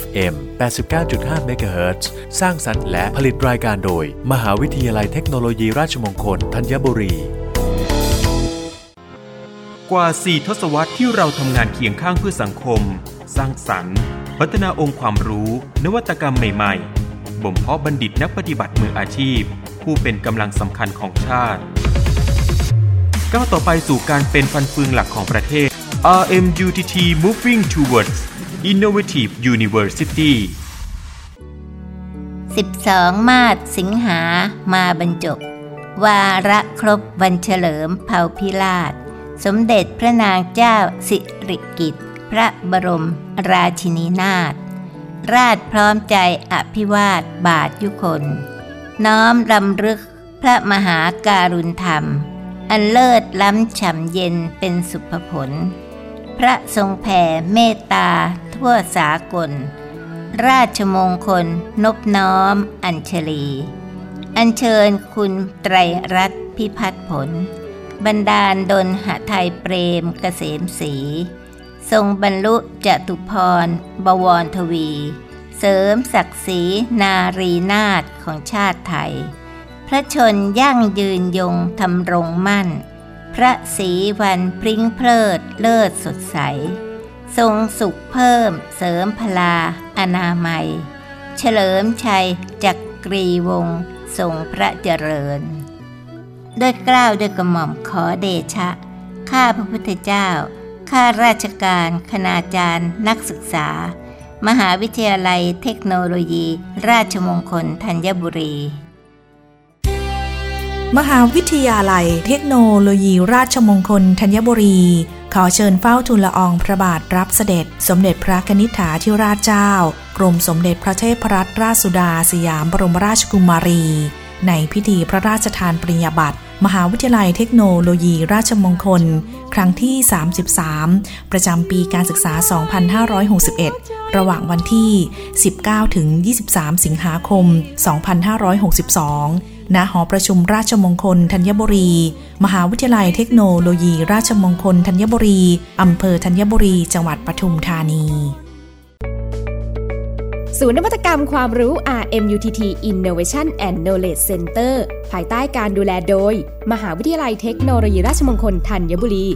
FM 89.5 MHz สร้างสรรค์และผลิตรายการโดย มหาวิทยาลัยเทคโนโลยีราชมงคลธัญบุรี กว่า 4 ทศวรรษที่เราทำงานเคียงข้างเพื่อสังคม สร้างสรรค์ พัฒนาองค์ความรู้ นวัตกรรมใหม่ ๆ บ่มเพาะบัณฑิตนักปฏิบัติมืออาชีพ ผู้เป็นกำลังสำคัญของชาติก้าวต่อไปสู่การเป็นฟันเฟืองหลักของประเทศ RMUTT Moving Towards Innovative University 12 มาศสิงหามาบรรจบ วาระครบวันเฉลิมเผ่าพิราช สมเด็จพระนางเจ้าสิริกิติ์พระบรมราชินีนาถราชพร้อมใจอภิวาทบาทยุคน น้อมรำลึกพระมหาการุณธรรม อันเลิศล้ำฉ่ำเย็นเป็นสุภผล พระทรงแผ่เมตตา ทั่วสากล ราชมงคล นบน้อม อัญชลี อัญเชิญคุณไตรรัตน์พิพัฒน์ผล บรรดาลดลหไทยเปรมเกษมศรีทรงบรรลุจตุพร บวรทวี เสริมศักดิ์ศรีนารีนาถของชาติไทย พระชนยั่งยืนยงทำรงมั่น พระศรีวันพริ้งเพลิดเลิศสดใส ทรงสุขเพิ่ม เสริมพลา อนามัย เฉลิมชัยจักกรีวงทรงพระเจริญด้วยกล้าวด้วยกระหม่อมขอเดชะ ข้าพระพุทธเจ้า ข้าราชการ คณาจารย์ นักศึกษา มหาวิทยาลัยเทคโนโลยี ราชมงคลธัญบุรี มหาวิทยาลัยเทคโนโลยี ราชมงคลธัญบุรี ขอเชิญเฝ้าทูลละอองพระบาทรับเสด็จ สมเด็จพระนิษฐาธิราชเจ้า กรมสมเด็จพระเทพรัตนราชสุดาสยามบรมราชกุมารี ในพิธีพระราชทานปริญญาบัตรมหาวิทยาลัยเทคโนโลยีราชมงคล ครั้งที่ 33 ประจำปีการศึกษา 2561 ระหว่างวันที่ 19 ถึง 23 สิงหาคม 2562 ณหอประชุมราชมงคลธัญบุรี มหาวิทยาลัยเทคโนโลยี ราชมงคลธัญบุรี อำเภอธัญบุรี จังหวัดปทุมธานี ศูนย์นวัตกรรมความรู้ RMUTT Innovation and Knowledge Center ภายใต้การดูแลโดย มหาวิทยาลัยเทคโนโลยีราชมงคลธัญบุรี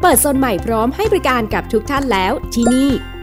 เปิดโซนใหม่พร้อมให้บริการกับทุกท่านแล้วที่นี่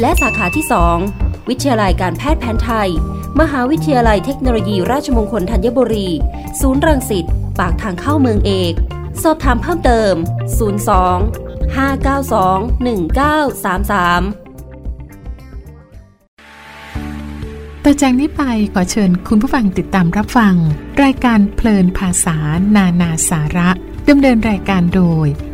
และสาขาที่ 2 วิทยาลัยการแพทย์แผนไทย มหาวิทยาลัยเทคโนโลยีราชมงคลธัญบุรี ศูนย์รังสิต ปากทางเข้าเมืองเอก สอบถามเพิ่มเติม 02 592 1933ต่อจากนี้ไปขอเชิญคุณผู้ฟังติดตามรับฟัง รายการเพลินภาษานานาสาระดำเนินรายการโดย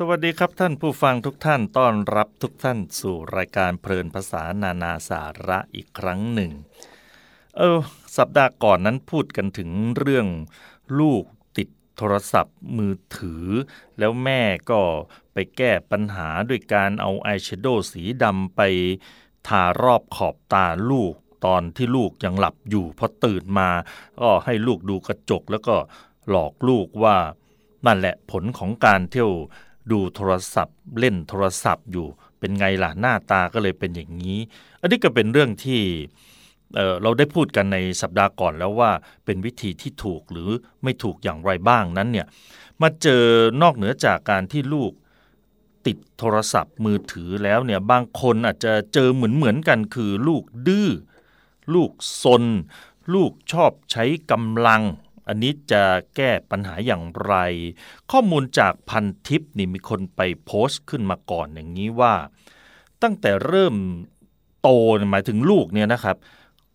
สวัสดีครับท่านผู้ฟังทุกท่านต้อนรับทุกท่านสู่รายการเพลินภาษานานาสาระอีกครั้งหนึ่ง เออ สัปดาห์ก่อนนั้นพูดกันถึงเรื่องลูกติดโทรศัพท์มือถือ แล้วแม่ก็ไปแก้ปัญหาด้วยการเอาอายแชโดว์สีดำไปทารอบขอบตาลูกตอนที่ลูกยังหลับอยู่พอตื่นมา ก็ให้ลูกดูกระจกแล้วก็หลอกลูกว่านั่นแหละผลของการเที่ยว ดูโทรศัพท์ เล่นโทรศัพท์อยู่เป็นไงล่ะหน้าตาก็เลยเป็นอย่างนี้ อันนี้ก็เป็นเรื่องที่เเราได้พูดกันในสัปดาห์ก่อนแล้วว่าเป็นวิธีที่ถูกหรือไม่ถูกอย่างไรบ้างนั้นเนี่ยมาเจอนอกเหนือจากการที่ลูกติดโทรศัพท์มือถือแล้วเนี่ยบางคนอาจจะเจอเหมือนเหมือนกันคือลูกดื้อ ลูกซน ลูกชอบใช้กำลัง อันนี้จะแก้ปัญหาอย่างไร ข้อมูลจากพันทิปนี่มีคนไปโพสต์ขึ้นมาก่อนอย่างนี้ว่า ตั้งแต่เริ่มโตหมายถึงลูกเนี่ยนะครับ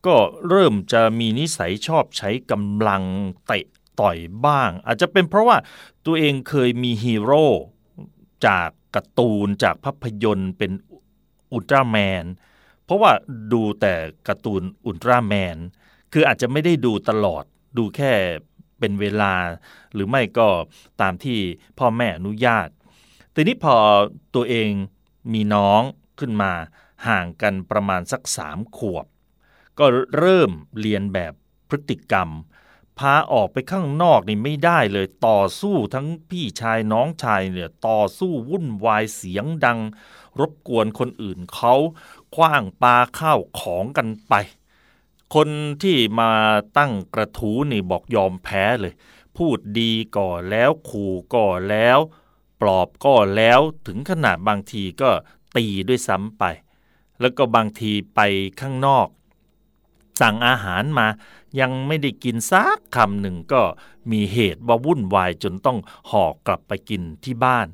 ก็เริ่มจะมีนิสัยชอบใช้กำลังเตะต่อยบ้าง อาจจะเป็นเพราะว่าตัวเองเคยมีฮีโร่จากการ์ตูนจากภาพยนตร์เป็นอุลตร้าแมนเพราะว่าดูแต่การ์ตูนอุลตร้าแมนคืออาจจะไม่ได้ดูตลอด ดูแค่เป็นเวลา หรือไม่ก็ตามที่พ่อแม่อนุญาตแต่นี้พอตัวเองมีน้องขึ้นมาห่างกันประมาณสักสามขวบ ก็เริ่มเรียนแบบพฤติกรรม พาออกไปข้างนอกนี่ไม่ได้เลยต่อสู้ทั้งพี่ชายน้องชายเนี่ยต่อสู้วุ่นวายเสียงดัง รบกวนคนอื่นเขาคว้างปลาข้าวของกันไป คนที่มาตั้งกระทู้นี่บอกยอมแพ้เลย พูดดีก่อแล้วขู่ก่อแล้ว ปลอบก็แล้วถึงขนาดบางทีก็ตีด้วยซ้ำไป แล้วก็บางทีไปข้างนอก สั่งอาหารมายังไม่ได้กินซักคำหนึ่งก็มีเหตุว่าวุ่นวายจนต้องห่อกลับไปกินที่บ้าน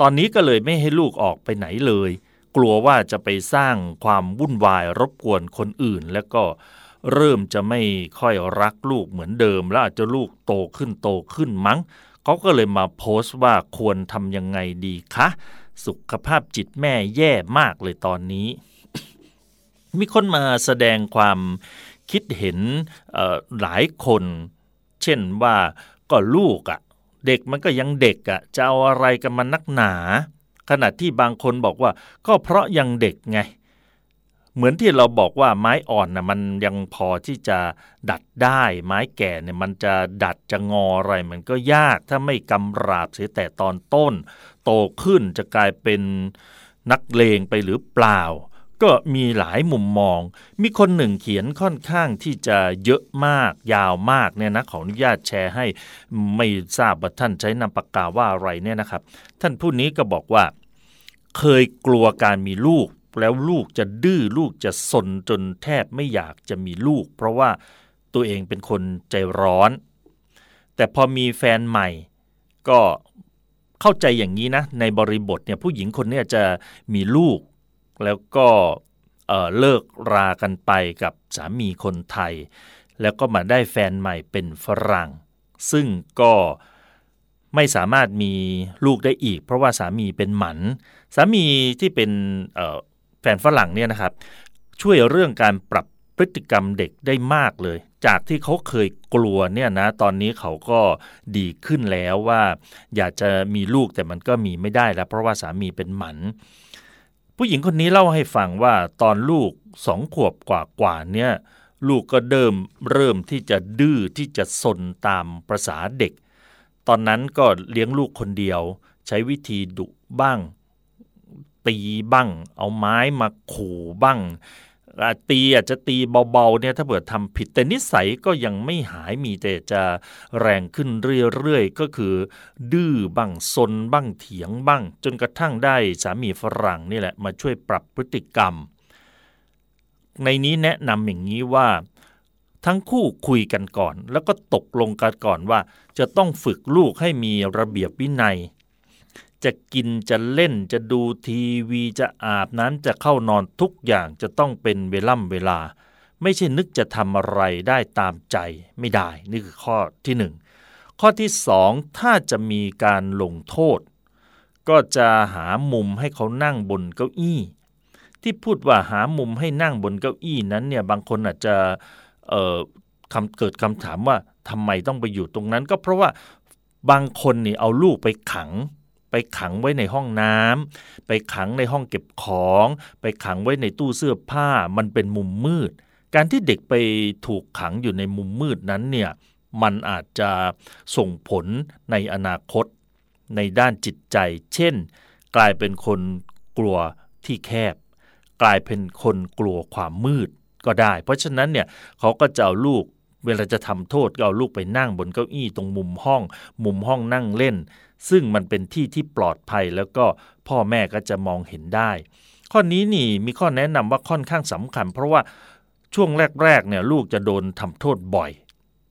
ตอนนี้ก็เลยไม่ให้ลูกออกไปไหนเลย กลัวว่าจะไปสร้างความวุ่นวายรบกวนคนอื่น แล้วก็ เริ่มจะไม่ค่อยรักลูกเหมือนเดิม แล้วอาจจะลูกโตขึ้นโตขึ้นมั้งเขาก็เลยมาโพสต์ว่าควรทำยังไงดีคะ สุขภาพจิตแม่แย่มากเลยตอนนี้ มีคนมาแสดงความคิดเห็นหลายคน เช่นว่าก็ลูกอะ่ะ เด็กมันก็ยังเด็กอะ่ะจะเอาอะไรกันมานักหนา ขณะที่บางคนบอกว่า ก็เพราะยังเด็กไง เหมือนที่เราบอกว่าไม้อ่อนนะมันยังพอที่จะดัดได้ ไม้แก่เนี่ยมันจะดัดจะงออะไร มันก็ยากถ้าไม่กำราบเสียแต่ตอนต้น โตขึ้นจะกลายเป็นนักเลงไปหรือเปล่า ก็มีหลายมุมมอง มีคนหนึ่งเขียนค่อนข้างที่จะเยอะมากยาวมากเนี่ยนะขออนุญาตแชร์ให้ไม่ทราบว่าท่านใช้นามปากกาว่าอะไรเนี่ยนะครับ ท่านผู้นี้ก็บอกว่า เคยกลัวการมีลูก แล้วลูกจะดื้อลูกจะสนจนแทบไม่อยากจะมีลูก เพราะว่าตัวเองเป็นคนใจร้อน แต่พอมีแฟนใหม่ ก็เข้าใจอย่างนี้นะ ในบริบทเนี่ยผู้หญิงคนนี้จะมีลูก แล้วก็เเลิกรากันไปกับสามีคนไทย แล้วก็มาได้แฟนใหม่เป็นฝรั่ง ซึ่งก็ไม่สามารถมีลูกได้อีก เพราะว่าสามีเป็นหมัน สามีที่เป็น แฟนฝรั่งเนี่ยนะครับช่วยเรื่องการปรับพฤติกรรมเด็กได้มากเลย จากที่เขาเคยกลัวเนี่ยนะตอนนี้เขาก็ดีขึ้นแล้วว่า อยากจะมีลูกแต่มันก็มีไม่ได้แล้ว เพราะว่าสามีเป็นหมัน ผู้หญิงคนนี้เล่าให้ฟังว่าตอนลูกสองขวบกว่าๆเนี่ยลูกก็เดิมเริ่มที่จะดื้อที่จะสนตามประษาเด็ก ตอนนั้นก็เลี้ยงลูกคนเดียว ใช้วิธีดุบ้าง ตีบ้าง เอาไม้มาขู่บ้างตีอาจจะตีเบาๆเนี่ยถ้าเกิดทำผิดแต่นิสัยก็ยังไม่หายมีแต่จะแรงขึ้นเรื่อยๆ ก็คือ ดื้อบ้างซนบ้างเถียงบ้าง จนกระทั่งได้สามีฝรั่งนี่แหละมาช่วยปรับพฤติกรรม ในนี้แนะนำอย่างนี้ว่า ทั้งคู่คุยกันก่อน แล้วก็ตกลงกันก่อนว่า จะต้องฝึกลูกให้มีระเบียบวินัย จะกินจะเล่นจะดูทีวีจะอาบน้ำจะเข้านอนทุกอย่างจะต้องเป็นเวล่ำเวลา ไม่ใช่นึกจะทำอะไรได้ตามใจไม่ได้ นี่คือข้อที่หนึ่งข้อที่สองถ้าจะมีการลงโทษ ก็จะหามุมให้เขานั่งบนเก้าอี้ ที่พูดว่าหามุมให้นั่งบนเก้าอี้นั้นเนี่ยบางคนอาจจะเอ่อคำเกิดคำถามว่าทำไมต้องไปอยู่ตรงนั้น ก็เพราะว่าบางคนนี่เอาลูกไปขัง ไปขังไว้ในห้องน้ำไปขังในห้องเก็บของ ไปขังไว้ในตู้เสื้อผ้ามันเป็นมุมมืด การที่เด็กไปถูกขังอยู่ในมุมมืดนั้นเนี่ยมันอาจจะส่งผลในอนาคต ในด้านจิตใจ เช่น กลายเป็นคนกลัวที่แคบ กลายเป็นคนกลัวความมืดก็ได้ เพราะฉะนั้นเนี่ยเขาก็จะเอาลูกเวลาจะทำโทษก็เอาลูกไปนั่งบนเก้าอี้ตรงมุมห้อง มุมห้องนั่งเล่น ซึ่งมันเป็นที่ที่ปลอดภัยแล้วก็พ่อแม่ก็จะมองเห็นได้ ข้อนี้นี่มีข้อแนะนำว่าค่อนข้างสำคัญ เพราะว่าช่วงแรกๆเนี่ยลูกจะโดนทำโทษบ่อย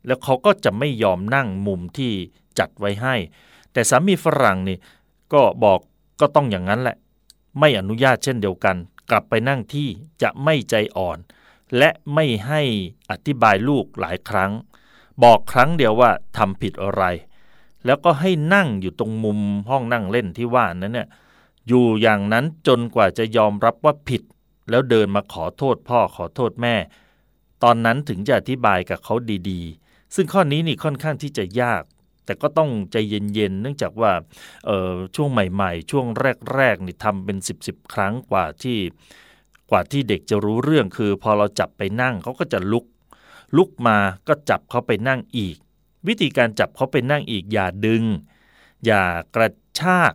แล้วเขาก็จะไม่ยอมนั่งมุมที่จัดไว้ให้ แต่สามีฝรั่งนี่ก็บอกก็ต้องอย่างนั้นแหละ ไม่อนุญาตเช่นเดียวกัน กลับไปนั่งที่จะไม่ใจอ่อน และไม่ให้อธิบายลูกหลายครั้ง บอกครั้งเดียวว่าทำผิดอะไร แล้วก็ให้นั่งอยู่ตรงมุมห้องนั่งเล่นที่ว่านั้นเนี่ยอยู่อย่างนั้นจนกว่าจะยอมรับว่าผิด แล้วเดินมาขอโทษพ่อขอโทษแม่ ตอนนั้นถึงจะอธิบายกับเขาดีๆ ซึ่งข้อนี้นี่ค่อนข้างที่จะยาก แต่ก็ต้องใจเย็นๆ เนื่องจากว่าช่วงใหม่ๆ ช่วงแรกๆนี่ทำเป็น 10บสครั้งกว่าที่กว่าที่เด็กจะรู้เรื่องคือ พอเราจับไปนั่งเขาก็จะลุก ลุกมาก็จับเขาไปนั่งอีก วิธีการจับเขาไปนั่งอีกอย่าดึง อย่ากระชาก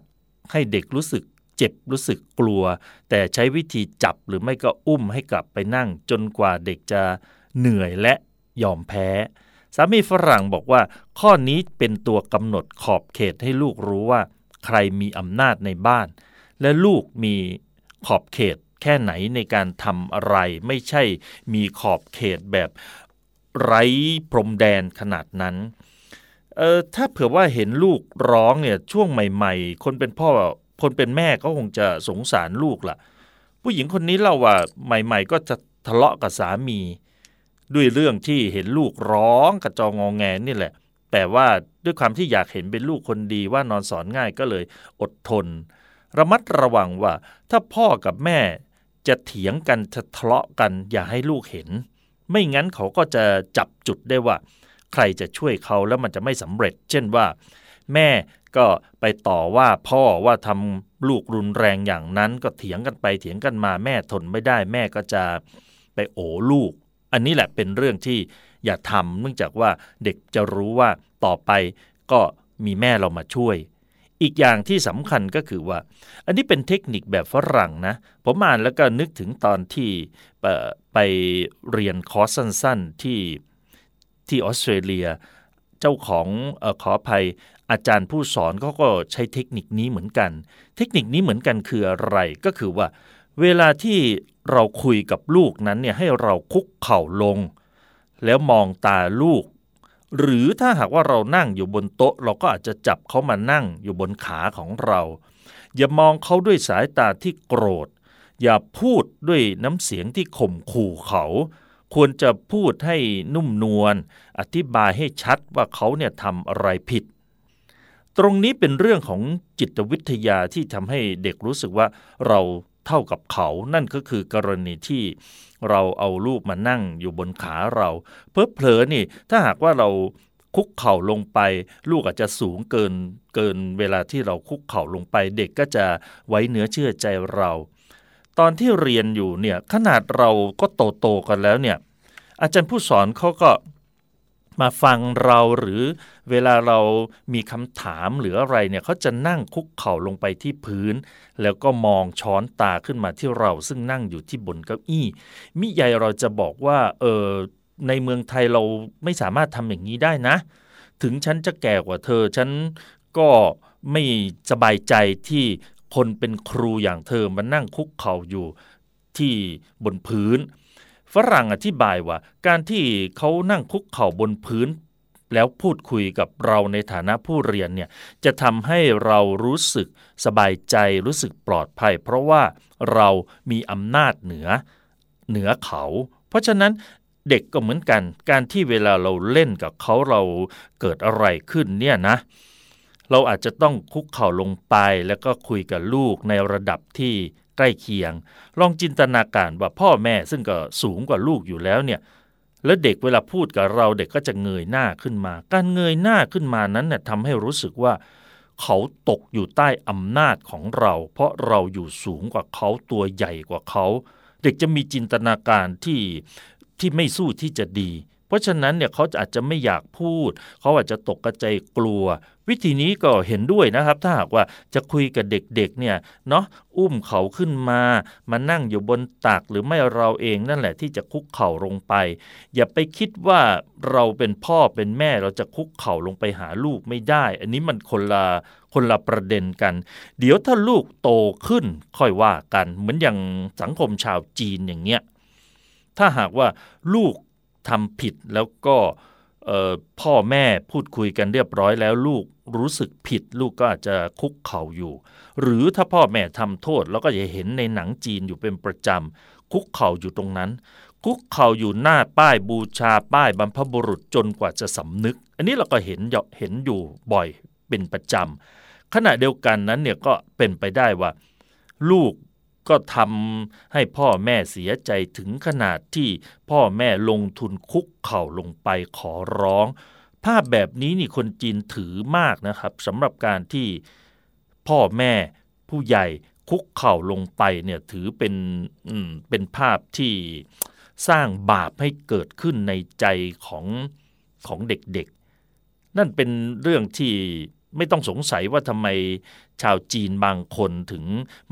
ให้เด็กรู้สึกเจ็บรู้สึกกลัว แต่ใช้วิธีจับหรือไม่ก็อุ้มให้กลับไปนั่ง จนกว่าเด็กจะเหนื่อยและยอมแพ้ สามีฝรั่งบอกว่า ข้อนี้เป็นตัวกำหนดขอบเขตให้ลูกรู้ว่า ใครมีอำนาจในบ้าน และลูกมีขอบเขตแค่ไหนในการทำอะไรไม่ใช่มีขอบเขตแบบ ไร้พรมแดนขนาดนั้นเออถ้าเผื่อว่าเห็นลูกร้องเนี่ยช่วงใหม่ ๆ คนเป็นพ่อคนเป็นแม่ก็คงจะสงสารลูกล่ะ ผู้หญิงคนนี้เล่าว่าใหม่ ๆ ก็จะทะเลาะกับสามี ด้วยเรื่องที่เห็นลูกร้องกระจองงองแงนี่แหละ แต่ว่าด้วยความที่อยากเห็นเป็นลูกคนดีว่านอนสอนง่ายก็เลยอดทน ระมัดระวังว่าถ้าพ่อกับแม่จะเถียงกันจะทะเลาะกันอย่าให้ลูกเห็น ไม่งั้นเขาก็จะจับจุดได้ว่า ใครจะช่วยเขาแล้วมันจะไม่สำเร็จ เช่นว่า แม่ก็ไปต่อว่าพ่อว่าทำลูกรุนแรงอย่างนั้นก็เถียงกันไปเถียงกันมาแม่ทนไม่ได้ แม่ก็จะไปโอลูก อันนี้แหละเป็นเรื่องที่อย่าทำเนื่องจากว่าเด็กจะรู้ว่าต่อไปก็มีแม่เรามาช่วย อีกอย่างที่สำคัญก็คือว่า อันนี้เป็นเทคนิคแบบฝรั่งนะ ผมอ่านแล้วก็นึกถึงตอนที่ไปเรียนคอร์สสั้นๆที่ที่ออสเตรเลีย เจ้าของอขออภัยอาจารย์ผู้สอนเขาก็ใช้เทคนิคนี้เหมือนกัน เทคนิคนี้เหมือนกันคืออะไรก็คือว่า เวลาที่เราคุยกับลูกนั้นเนี่ยให้เราคุกเข่าลง แล้วมองตาลูก หรือถ้าหากว่าเรานั่งอยู่บนโต๊ะ เราก็อาจจะจับเขามานั่งอยู่บนขาของเรา อย่ามองเขาด้วยสายตาที่โกรธ อย่าพูดด้วยน้ำเสียงที่ข่มขู่เขา ควรจะพูดให้นุ่มนวลอธิบายให้ชัดว่าเขาเนี่ยทำอะไรผิด ตรงนี้เป็นเรื่องของจิตวิทยาที่ทำให้เด็กรู้สึกว่าเราเท่ากับเขา นั่นก็คือกรณีที่ เราเอาลูกมานั่งอยู่บนขาเราเพอเพลอนี่ถ้าหากว่าเราคุกเข่าลงไป ลูกอาจจะสูงเกินเกินเวลาที่เราคุกเข่าลงไป เด็กก็จะไว้เนื้อเชื่อใจเรา ตอนที่เรียนอยู่เนี่ยขนาดเราก็โตโตกันแล้วเนี่ยอาจารย์ผู้สอนเขาก็มาฟังเราหรือ เวลาเรามีคำถามหรืออะไรเนี่ยเขาจะนั่งคุกเข่าลงไปที่พื้น แล้วก็มองช้อนตาขึ้นมาที่เรา ซึ่งนั่งอยู่ที่บนเก้าอี้มิใหญ่เราจะบอกว่าเออในเมืองไทยเราไม่สามารถทำอย่างนี้ได้นะ ถึงฉันจะแก่กว่าเธอ ฉันก็ไม่สบายใจที่คนเป็นครูอย่างเธอมานั่งคุกเข่าอยู่ที่บนพื้น ฝรั่งอธิบายว่า การที่เขานั่งคุกเข่าบนพื้น แล้วพูดคุยกับเราในฐานะผู้เรียนเนี่ยจะทำให้เรารู้สึกสบายใจรู้สึกปลอดภัย เพราะว่าเรามีอำนาจเหนือเหนือเขา เพราะฉะนั้นเด็กก็เหมือนกัน การที่เวลาเราเล่นกับเขาเราเกิดอะไรขึ้นเนี่ยนะ เราอาจจะต้องคุกเข่าลงไปแล้วก็คุยกับลูกในระดับที่ใกล้เคียง ลองจินตนาการว่าพ่อแม่ซึ่งก็สูงกว่าลูกอยู่แล้วเนี่ย แล้วเด็กเวลาพูดกับเราเด็กก็จะเงยหน้าขึ้นมา การเงยหน้าขึ้นมานั้นเนี่ยทำให้รู้สึกว่า เขาตกอยู่ใต้อำนาจของเรา เพราะเราอยู่สูงกว่าเขาตัวใหญ่กว่าเขา เด็กจะมีจินตนาการที่ที่ไม่สู้ที่จะดี เพราะฉะนั้นเนี่ยเขาอาจจะไม่อยากพูด เขาอาจจะตกกระใจกลัว วิธีนี้ก็เห็นด้วยนะครับ ถ้าหากว่าจะคุยกับเด็กๆเนี่ยเนาะอุ้มเขาขึ้นมามานั่งอยู่บนตักหรือไม่เราเองนั่นแหละที่จะคุกเข่าลงไป อย่าไปคิดว่าเราเป็นพ่อเป็นแม่เราจะคุกเข่าลงไปหาลูกไม่ได้ อันนี้มันคนละคนละประเด็นกัน เดี๋ยวถ้าลูกโตขึ้นค่อยว่ากัน เหมือนอย่างสังคมชาวจีนอย่างเงี้ยถ้าหากว่าลูก ทำผิดแล้วก็พ่อแม่พูดคุยกันเรียบร้อยแล้วลูกรู้สึกผิดลูกก็อาจจะคุกเข่าอยู่ หรือถ้าพ่อแม่ทำโทษแล้วก็จะเห็นในหนังจีนอยู่เป็นประจำคุกเข่าอยู่ตรงนั้น คุกเข่าอยู่หน้าป้ายบูชาป้ายบรรพบุรุษจนกว่าจะสำนึก อันนี้เราก็เห็นเห็นอยู่บ่อยเป็นประจำขณะเดียวกันนั้นเนี่ยก็เป็นไปได้ว่า ลูก ก็ทำให้พ่อแม่เสียใจถึงขนาดที่พ่อแม่ลงทุนคุกเข่าลงไปขอร้อง ภาพแบบนี้นี่คนจีนถือมากนะครับสำหรับการที่พ่อแม่ผู้ใหญ่คุกเข่าลงไปเนี่ยถือเป็นเป็นภาพที่สร้างบาปให้เกิดขึ้นในใจของของเด็กๆ นั่นเป็นเรื่องที่ ไม่ต้องสงสัยว่าทำไมชาวจีนบางคนถึง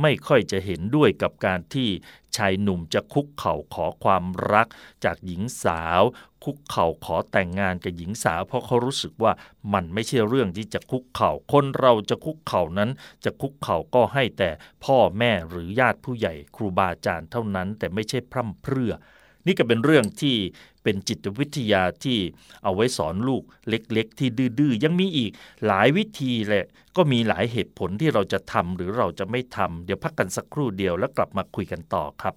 ไม่ค่อยจะเห็นด้วยกับการที่ชายหนุ่มจะคุกเข่าขอความรักจากหญิงสาว คุกเข่าขอแต่งงานกับหญิงสาว เพราะเขารู้สึกว่ามันไม่ใช่เรื่องที่จะคุกเข่าคนเราจะคุกเข่านั้น จะคุกเข่าก็ให้แต่พ่อแม่หรือญาติผู้ใหญ่ครูบาอาจารย์เท่านั้น แต่ไม่ใช่พร่ำเพรื่อ นี่ก็เป็นเรื่องที่เป็นจิตวิทยาที่เอาไว้สอนลูกเล็กๆ ที่ดื้อๆ ยังมีอีกหลายวิธีแหละ ก็มีหลายเหตุผลที่เราจะทำหรือเราจะไม่ทำเดี๋ยวพักกันสักครู่เดียวแล้วกลับมาคุยกันต่อครับ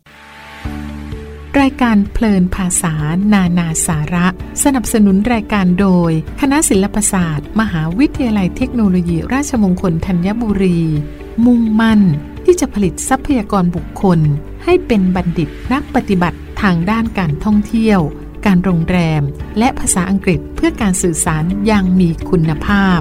รายการเพลินภาษา นานาสาระ สนับสนุนรายการโดย คณะศิลปศาสตร์ มหาวิทยาลัยเทคโนโลยี ราชมงคลธัญบุรี มุ่งมั่น ที่จะผลิตทรัพยากรบุคคล ให้เป็นบัณฑิตนักปฏิบัติ ทางด้านการท่องเที่ยว การโรงแรม และภาษาอังกฤษเพื่อการสื่อสารอย่างมีคุณภาพ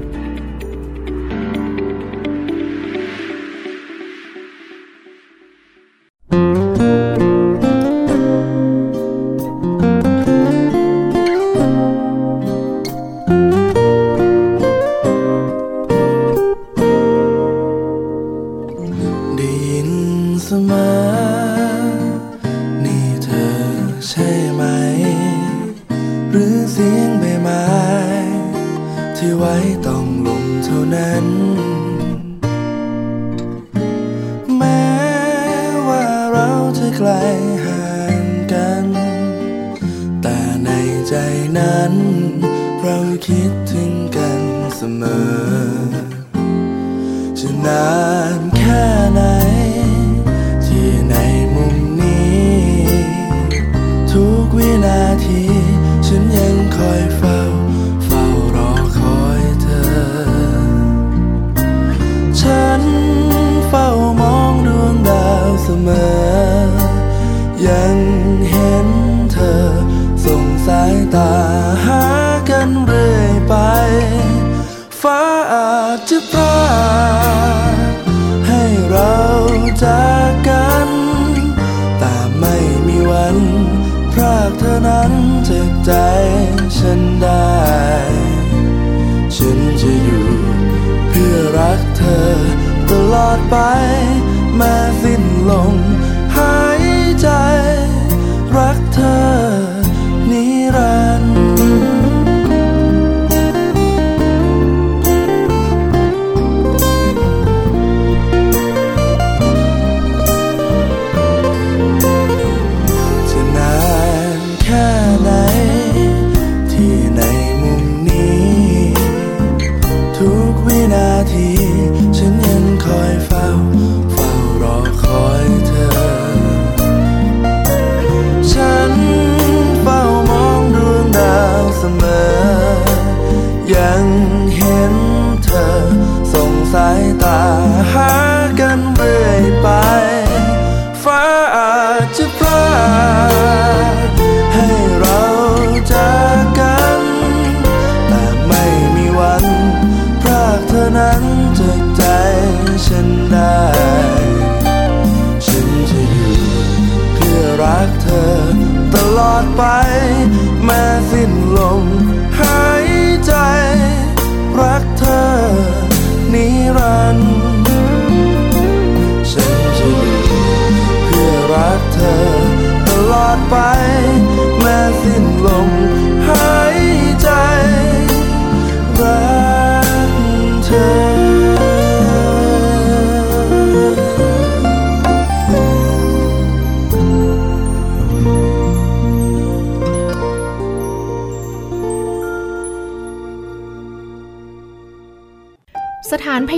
จากกัน แต่ไม่มีวันพรากเธอนั้นจากใจฉันได้ ฉันจะอยู่เพื่อรักเธอตลอดไปแม้สิ้นลง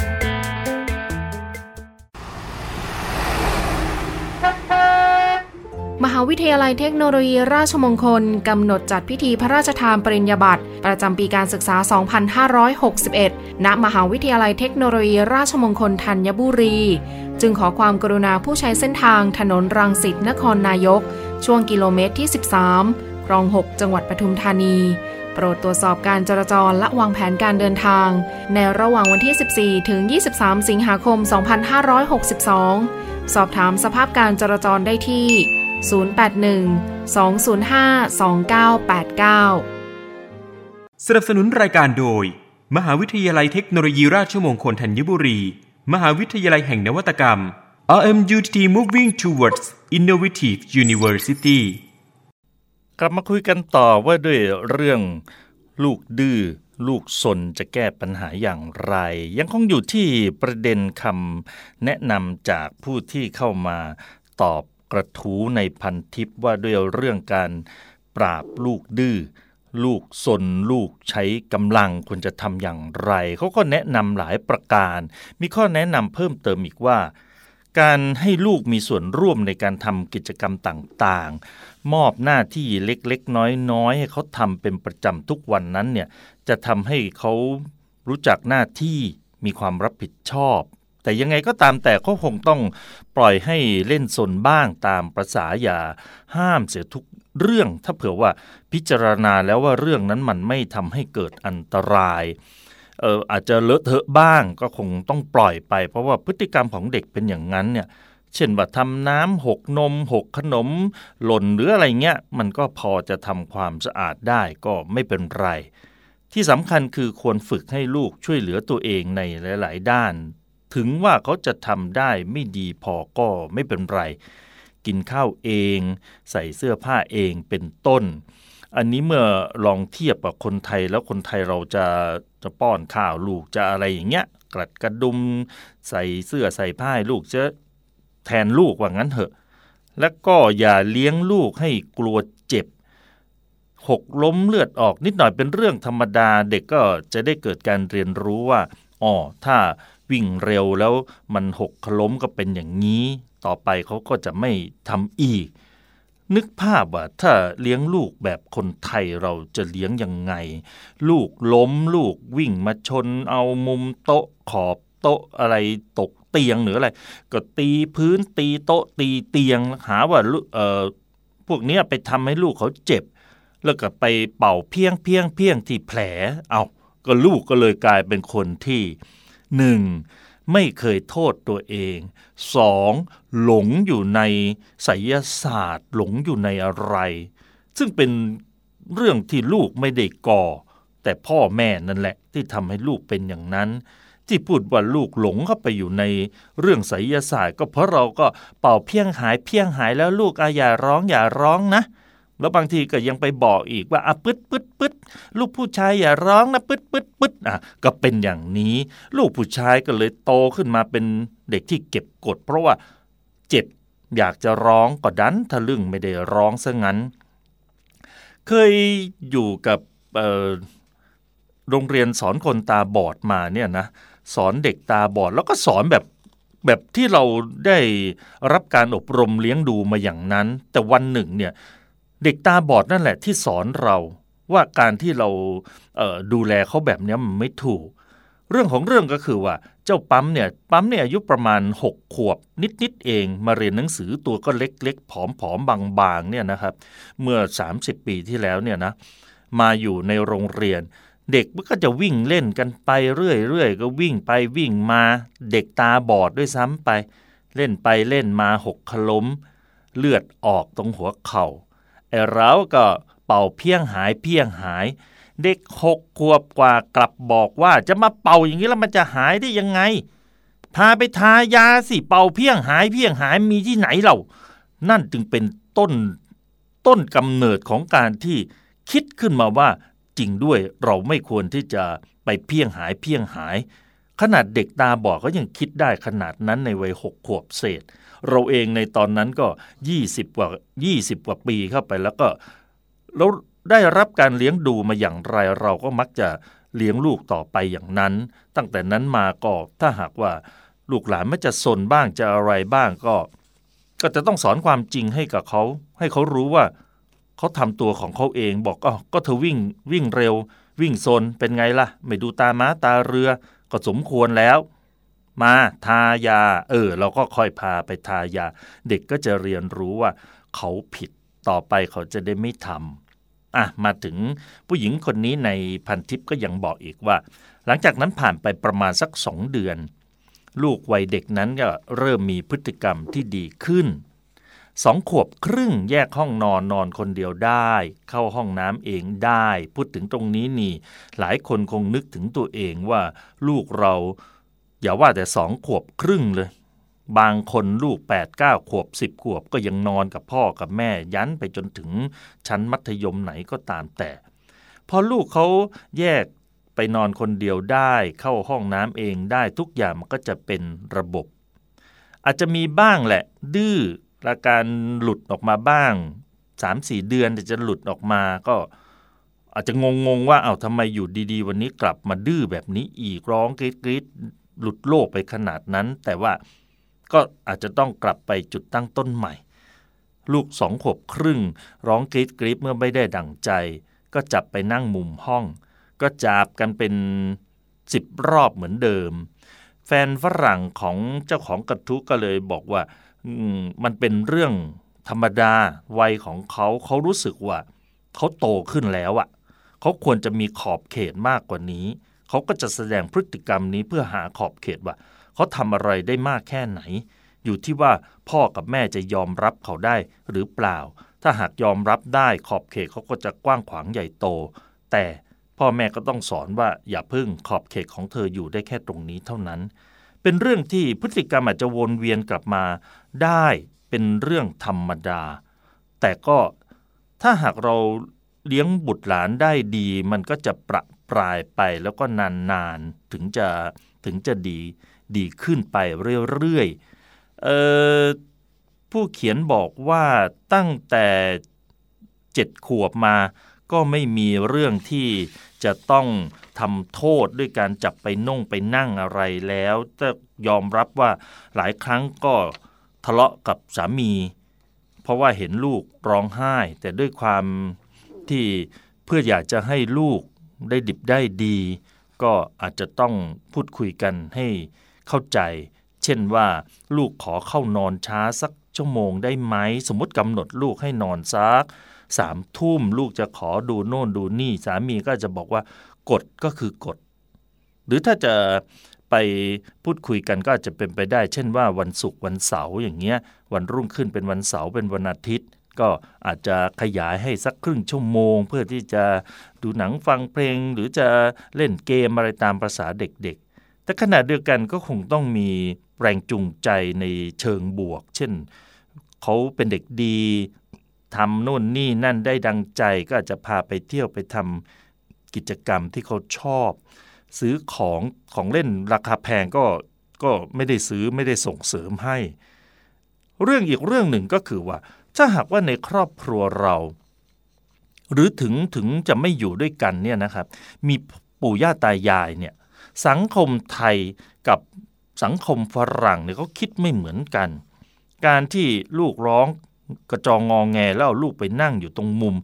1991 มหาวิทยาลัยเทคโนโลยีราชมงคล กำหนดจัดพิธีพระราชทานปริญญาบัตรประจำปีการศึกษา 2561 ณ มหาวิทยาลัยเทคโนโลยีราชมงคลธัญบุรี จึงขอความกรุณาผู้ใช้เส้นทางถนนรังสิตนครนายก ช่วงกิโลเมตรที่ 13 คลอง 6 จังหวัดปทุมธานี โปรดตรวจสอบการจราจรและวางแผนการเดินทาง ในระหว่างวันที่ 14 ถึง 23 สิงหาคม 2562 สอบถามสภาพการจราจรได้ที่ 081 205 2989 สนับสนุนรายการโดย มหาวิทยาลัยเทคโนโลยีราชมงคลธัญบุรี มหาวิทยาลัยแห่งนวัตกรรม RMUTT Moving Towards Innovative University กลับมาคุยกันต่อว่าด้วยเรื่องลูกดื้อลูกสนจะแก้ปัญหาอย่างไร ยังคงอยู่ที่ประเด็นคำแนะนำจากผู้ที่เข้ามาตอบ กระทู้ในพันทิปว่าด้วยเรื่องการปราบลูกดื้อลูกสนลูกใช้กำลังควรจะทำอย่างไร เขาก็แนะนำหลายประการ มีข้อแนะนำเพิ่มเติมอีกว่า การให้ลูกมีส่วนร่วมในการทำกิจกรรมต่างๆ มอบหน้าที่เล็กๆ น้อยๆ ให้เขาทำเป็นประจำทุกวันนั้นเนี่ยจะทำให้เขารู้จักหน้าที่มีความรับผิดชอบ แต่ยังไงก็ตามแต่ก็คงต้องปล่อยให้เล่นสนบ้างตามประษาอย่าห้ามเสียทุกเรื่องถ้าเผื่อว่าพิจารณาแล้วว่าเรื่องนั้นมันไม่ทำให้เกิดอันตรายเอออาจจะเลอะเทอะบ้างก็คงต้องปล่อยไป เพราะว่าพฤติกรรมของเด็กเป็นอย่างนั้นเนี่ยเช่นว่าทำน้ำหกนมหกขนม หล่นหรืออะไรเงี้ยมันก็พอจะทำความสะอาดได้ก็ไม่เป็นไร ที่สำคัญคือควรฝึกให้ลูกช่วยเหลือตัวเองในหลาย ๆ ด้าน ถึงว่าเขาจะทำได้ไม่ดีพอก็ไม่เป็นไร กินข้าวเอง ใส่เสื้อผ้าเองเป็นต้น อันนี้เมื่อลองเทียบกับคนไทยแล้วคนไทยเราจะจะป้อนข้าวลูกจะอะไรอย่างเงี้ยกรัดกระดุมใส่เสื้อใส่ผ้าลูกจะแทนลูกว่างั้นเถอะ แล้วก็อย่าเลี้ยงลูกให้กลัวเจ็บ หกล้มเลือดออกนิดหน่อยเป็นเรื่องธรรมดาเด็กก็จะได้เกิดการเรียนรู้ว่าอ๋อถ้า วิ่งเร็วแล้วมันหกล้มก็เป็นอย่างนี้ ต่อไปเขาก็จะไม่ทำอีก นึกภาพว่าถ้าเลี้ยงลูกแบบคนไทยเราจะเลี้ยงยังไง ลูกล้มลูกวิ่งมาชนเอามุมโต๊ะขอบโต๊ะอะไรตกเตียงหรืออะไร ก็ตีพื้นตีโต๊ะตีเตียงหาว่าเอ่อพวกนี้ไปทำให้ลูกเขาเจ็บ แล้วก็ไปเป่าเพียงเพียงเพียงที่แผลเอาก็ลูกก็เลยกลายเป็นคนที่ หนึ่งไม่เคยโทษตัวเองสองหลงอยู่ในไสยศาสตร์ หลงอยู่ในอะไร ซึ่งเป็นเรื่องที่ลูกไม่ได้ก่อ แต่พ่อแม่นั่นแหละที่ทำให้ลูกเป็นอย่างนั้น ที่พูดว่าลูกหลงเข้าไปอยู่ในเรื่องไสยศาสตร์ ก็เพราะเราก็เป่าเพียงหายเพียงหายแล้วลูกอาอย่าร้องอย่าร้องนะ แล้วบางทีก็ยังไปบอกอีกว่าอะปึ๊ดปึ๊ดปึ๊ดลูกผู้ชายอย่าร้องนะปึ๊ดปึ๊ดปึ๊ดอะก็เป็นอย่างนี้ ลูกผู้ชายก็เลยโตขึ้นมาเป็นเด็กที่เก็บกด เพราะว่าเจ็บอยากจะร้องก็ดันทะลึ่งไม่ได้ร้องซะงั้น เคยอยู่กับโรงเรียนสอนคนตาบอดมาเนี่ยนะสอนเด็กตาบอดแล้วก็สอนแบบแบบที่เราได้รับการอบรมเลี้ยงดูมาอย่างนั้น แต่วันหนึ่งเนี่ย เด็กตาบอดนั่นแหละที่สอนเราว่าการที่เราดูแลเขาแบบนี้มันไม่ถูก เรื่องของเรื่องก็คือว่าเจ้าปั๊มเนี่ยปั๊มเนี่ยอายุประมาณ 6 ขวบ นิด ๆ เองมาเรียนหนังสือตัวก็เล็ก ๆ ผอม ๆ บาง ๆ เนี่ยนะครับ เมื่อ 30 ปีที่แล้วเนี่ยนะมาอยู่ในโรงเรียน เด็กมันก็จะวิ่งเล่นกันไปเรื่อย ๆ ก็วิ่งไปวิ่งมาเด็กตาบอดด้วยซ้ำไป เล่นไปเล่นมาหกขล้มเลือดออกตรงหัวเขา่า ไอ้เราก็เป่าเพียงหายเพียงหาย เด็กหกขวบกว่ากลับบอกว่าจะมาเป่าอย่างนี้แล้วมันจะหายได้ยังไง พาไปทายาสิเป่าเพียงหายเพียงหายมีที่ไหนเรานั่นจึงเป็นต้นต้นกำเนิดของการที่คิดขึ้นมาว่าจริงด้วยเราไม่ควรที่จะไปเพียงหายเพียงหาย ขนาดเด็กตาบอดก็ยังคิดได้ขนาดนั้นในวัยหกขวบเศษ เราเองในตอนนั้นก็ 20 กว่า 20 กว่าปีเข้าไปแล้วก็แล้วได้รับการเลี้ยงดูมาอย่างไรเราก็มักจะเลี้ยงลูกต่อไปอย่างนั้น ตั้งแต่นั้นมาก็ถ้าหากว่าลูกหลานไม่จะสนบ้างจะอะไรบ้างก็ ก็จะต้องสอนความจริงให้กับเขา ให้เขารู้ว่าเขาทำตัวของเขาเองบอกอ๋อก็เธอวิ่งวิ่งเร็ว วิ่งโซนเป็นไงล่ะ ไม่ดูตาม้าตาเรือก็สมควรแล้ว มาทายา เออ เราก็ค่อยพาไปทายา เด็กก็จะเรียนรู้ว่า เขาผิดต่อไปเขาจะได้ไม่ทำอะมาถึงผู้หญิงคนนี้ในพันทิปก็ยังบอกอีกว่า หลังจากนั้นผ่านไปประมาณสักสองเดือน ลูกวัยเด็กนั้นก็เริ่มมีพฤติกรรมที่ดีขึ้นสองขวบครึ่งแยกห้องนอนนอนคนเดียวได้ เข้าห้องน้ำเองได้ พูดถึงตรงนี้นี่ หลายคนคงนึกถึงตัวเองว่า ลูกเรา อย่าว่าแต่สองขวบครึ่งเลย บางคนลูก8ปดเก้าขวบสิบขวบก็ยังนอนกับพ่อกับแม่ ยันไปจนถึงชั้นมัธยมไหนก็ตามแต่ พอลูกเขาแยกไปนอนคนเดียวได้เข้าห้องน้ำเองได้ทุกอย่างมันก็จะเป็นระบบ อาจจะมีบ้างแหละ ดื้อและการหลุดออกมาบ้างสามสี่เดือนจะหลุดออกมาก็อาจจะงงงว่าเอา้าทำไมอยู่ดีๆ วันนี้กลับมาดื้อแบบนี้อีกร้องกรี๊ด หลุดโลกไปขนาดนั้น แต่ว่าก็อาจจะต้องกลับไปจุดตั้งต้นใหม่ ลูกสองขวบครึ่ง ร้องกรีดกรีดเมื่อไม่ได้ดั่งใจ ก็จับไปนั่งมุมห้อง ก็จับกันเป็นสิบรอบเหมือนเดิม แฟนฝรั่งของเจ้าของกระทุกก็เลยบอกว่ามันเป็นเรื่องธรรมดาวัยของเขาเขารู้สึกว่าเขาโตขึ้นแล้วอะ่ะเขาควรจะมีขอบเขตมากกว่านี้ เขาก็จะแสดงพฤติกรรมนี้เพื่อหาขอบเขตว่า เขาทำอะไรได้มากแค่ไหน อยู่ที่ว่าพ่อกับแม่จะยอมรับเขาได้หรือเปล่า ถ้าหากยอมรับได้ขอบเขตเขาก็จะกว้างขวางใหญ่โต แต่พ่อแม่ก็ต้องสอนว่าอย่าพึ่งขอบเขตของเธออยู่ได้แค่ตรงนี้เท่านั้น เป็นเรื่องที่พฤติกรรมอาจจะวนเวียนกลับมาได้เป็นเรื่องธรรมดา แต่ก็ถ้าหากเราเลี้ยงบุตรหลานได้ดี มันก็จะประ ปรายไปแล้วก็นานๆ ถึงจะถึงจะดีดีขึ้นไปเรื่อยๆผู้เขียนบอกว่าตั้งแต่เจ็ดขวบมา ก็ไม่มีเรื่องที่จะต้องทำโทษด้วยการจับไปนุ่งไปนั่งอะไรแล้วแต่ยอมรับว่าหลายครั้งก็ทะเลาะกับสามี เพราะว่าเห็นลูกร้องไห้ แต่ด้วยความที่เพื่ออยากจะให้ลูก ได้ดิบได้ดี ก็อาจจะต้องพูดคุยกันให้เข้าใจ เช่นว่าลูกขอเข้านอนช้าสักชั่วโมงได้ไหม สมมติกำหนดลูกให้นอนซักสามทุ่มลูกจะขอดูโน่นดูนี่ สามีก็จะบอกว่ากฎก็คือกฎ หรือถ้าจะไปพูดคุยกันก็อาจจะเป็นไปได้ เช่นว่าวันศุกร์วันเสาร์อย่างเงี้ยวันรุ่งขึ้นเป็นวันเสาร์เป็นวันอาทิตย์ ก็อาจจะขยายให้สักครึ่งชั่วโมง เพื่อที่จะดูหนังฟังเพลง หรือจะเล่นเกมอะไรตามภาษาเด็กๆ แต่ขณะเดียวกันก็คงต้องมีแรงจูงใจในเชิงบวก เช่นเขาเป็นเด็กดีทำนู่นนี่นั่นได้ดังใจก็อาจจะพาไปเที่ยวไปทำกิจกรรมที่เขาชอบ ซื้อของของเล่นราคาแพงก็ก็ไม่ได้ซื้อไม่ได้ส่งเสริมให้ เรื่องอีกเรื่องหนึ่งก็คือว่า ถ้าหากว่าในครอบครัวเรา หรือถึงถึงจะไม่อยู่ด้วยกันเนี่ยนะครับ มีปู่ย่าตายายเนี่ยสังคมไทยกับสังคมฝรั่งเนี่ยเขาคิดไม่เหมือนกัน การที่ลูกร้องกระจองงองแงแล้วลูกไปนั่งอยู่ตรงมุม